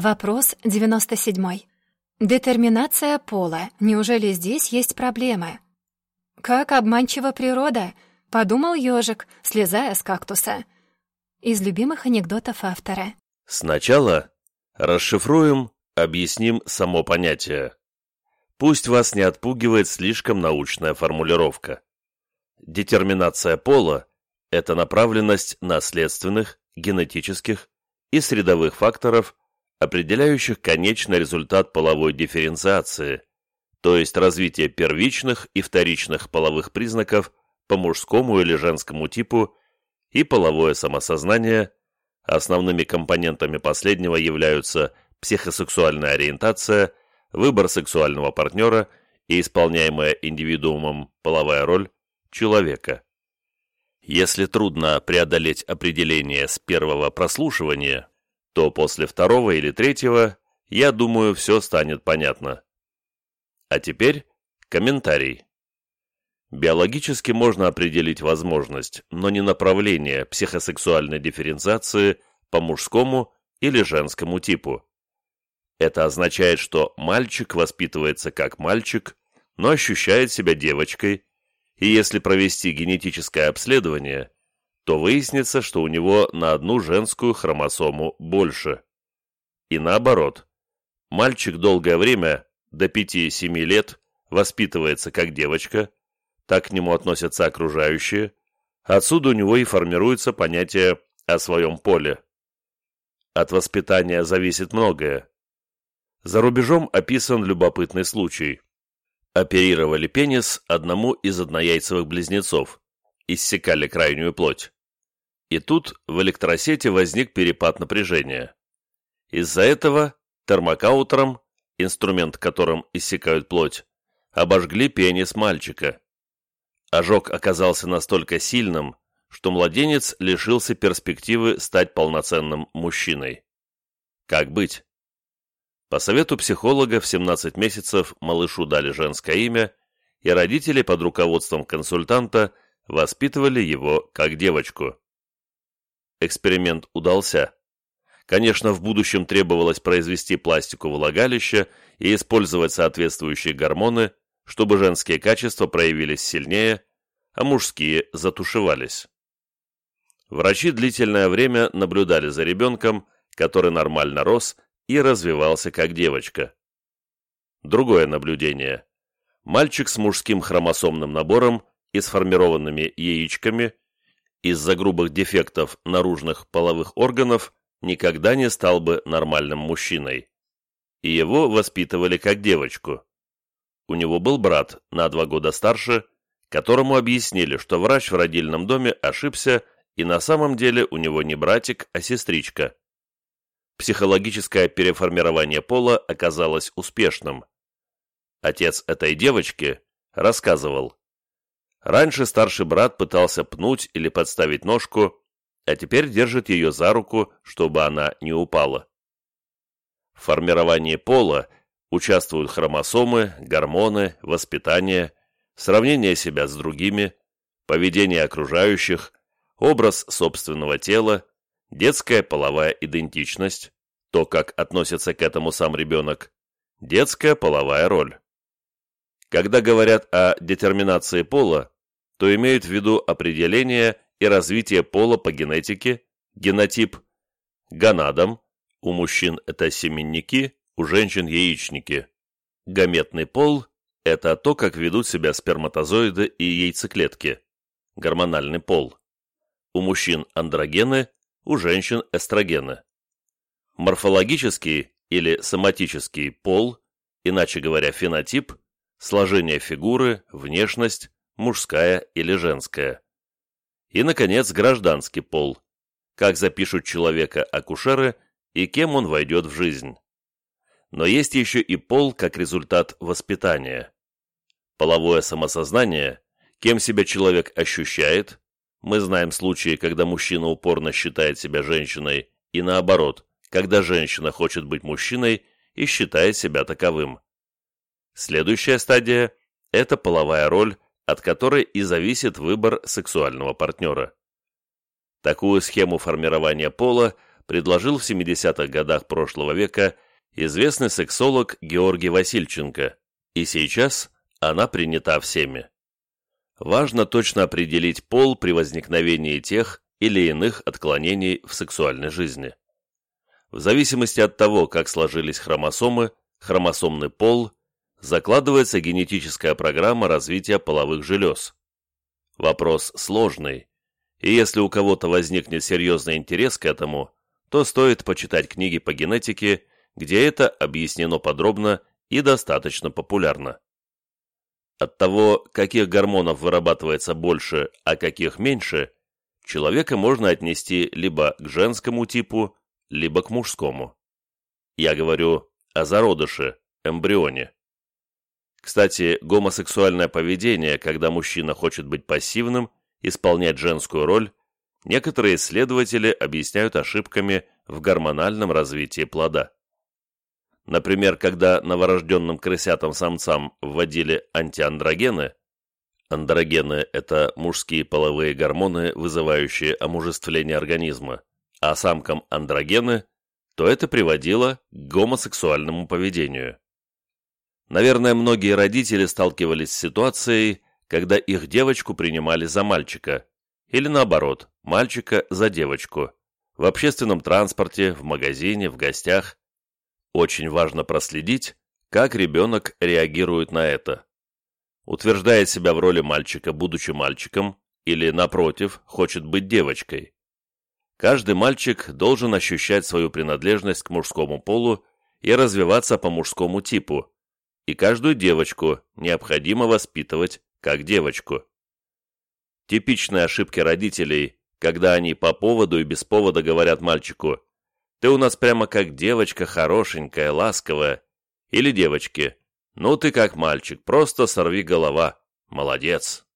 Вопрос 97. Детерминация пола. Неужели здесь есть проблемы? Как обманчива природа, подумал ежик, слезая с кактуса. Из любимых анекдотов автора. Сначала расшифруем, объясним само понятие. Пусть вас не отпугивает слишком научная формулировка. Детерминация пола – это направленность наследственных, генетических и средовых факторов, определяющих конечный результат половой дифференциации, то есть развитие первичных и вторичных половых признаков по мужскому или женскому типу и половое самосознание, основными компонентами последнего являются психосексуальная ориентация, выбор сексуального партнера и исполняемая индивидуумом половая роль человека. Если трудно преодолеть определение с первого прослушивания, то после второго или третьего, я думаю, все станет понятно. А теперь комментарий. Биологически можно определить возможность, но не направление психосексуальной дифференциации по мужскому или женскому типу. Это означает, что мальчик воспитывается как мальчик, но ощущает себя девочкой, и если провести генетическое обследование, то выяснится, что у него на одну женскую хромосому больше. И наоборот, мальчик долгое время, до 5-7 лет, воспитывается как девочка, так к нему относятся окружающие, отсюда у него и формируется понятие о своем поле. От воспитания зависит многое. За рубежом описан любопытный случай. Оперировали пенис одному из однояйцевых близнецов, иссекали крайнюю плоть. И тут в электросете возник перепад напряжения. Из-за этого термокаутером, инструмент которым иссекают плоть, обожгли пенис мальчика. Ожог оказался настолько сильным, что младенец лишился перспективы стать полноценным мужчиной. Как быть? По совету психолога в 17 месяцев малышу дали женское имя, и родители под руководством консультанта воспитывали его как девочку. Эксперимент удался. Конечно, в будущем требовалось произвести пластику влагалища и использовать соответствующие гормоны, чтобы женские качества проявились сильнее, а мужские затушевались. Врачи длительное время наблюдали за ребенком, который нормально рос и развивался как девочка. Другое наблюдение. Мальчик с мужским хромосомным набором и сформированными яичками из-за грубых дефектов наружных половых органов никогда не стал бы нормальным мужчиной. И его воспитывали как девочку. У него был брат, на два года старше, которому объяснили, что врач в родильном доме ошибся, и на самом деле у него не братик, а сестричка. Психологическое переформирование пола оказалось успешным. Отец этой девочки рассказывал. Раньше старший брат пытался пнуть или подставить ножку, а теперь держит ее за руку, чтобы она не упала. В формировании пола Участвуют хромосомы, гормоны, воспитание, сравнение себя с другими, поведение окружающих, образ собственного тела, детская половая идентичность, то, как относится к этому сам ребенок, детская половая роль. Когда говорят о детерминации пола, то имеют в виду определение и развитие пола по генетике, генотип, гонадам, у мужчин это семенники, у женщин яичники. Гаметный пол – это то, как ведут себя сперматозоиды и яйцеклетки. Гормональный пол. У мужчин андрогены, у женщин эстрогены. Морфологический или соматический пол, иначе говоря, фенотип, сложение фигуры, внешность, мужская или женская. И, наконец, гражданский пол, как запишут человека акушеры и кем он войдет в жизнь но есть еще и пол как результат воспитания. Половое самосознание, кем себя человек ощущает, мы знаем случаи, когда мужчина упорно считает себя женщиной, и наоборот, когда женщина хочет быть мужчиной и считает себя таковым. Следующая стадия – это половая роль, от которой и зависит выбор сексуального партнера. Такую схему формирования пола предложил в 70-х годах прошлого века известный сексолог Георгий Васильченко, и сейчас она принята всеми. Важно точно определить пол при возникновении тех или иных отклонений в сексуальной жизни. В зависимости от того, как сложились хромосомы, хромосомный пол, закладывается генетическая программа развития половых желез. Вопрос сложный, и если у кого-то возникнет серьезный интерес к этому, то стоит почитать книги по генетике, где это объяснено подробно и достаточно популярно. От того, каких гормонов вырабатывается больше, а каких меньше, человека можно отнести либо к женскому типу, либо к мужскому. Я говорю о зародыше, эмбрионе. Кстати, гомосексуальное поведение, когда мужчина хочет быть пассивным, исполнять женскую роль, некоторые исследователи объясняют ошибками в гормональном развитии плода. Например, когда новорожденным крысятам-самцам вводили антиандрогены, андрогены – это мужские половые гормоны, вызывающие омужествление организма, а самкам андрогены, то это приводило к гомосексуальному поведению. Наверное, многие родители сталкивались с ситуацией, когда их девочку принимали за мальчика, или наоборот, мальчика за девочку, в общественном транспорте, в магазине, в гостях. Очень важно проследить, как ребенок реагирует на это. Утверждает себя в роли мальчика, будучи мальчиком, или, напротив, хочет быть девочкой. Каждый мальчик должен ощущать свою принадлежность к мужскому полу и развиваться по мужскому типу, и каждую девочку необходимо воспитывать как девочку. Типичные ошибки родителей, когда они по поводу и без повода говорят мальчику ты у нас прямо как девочка хорошенькая, ласковая. Или девочки. Ну ты как мальчик, просто сорви голова. Молодец.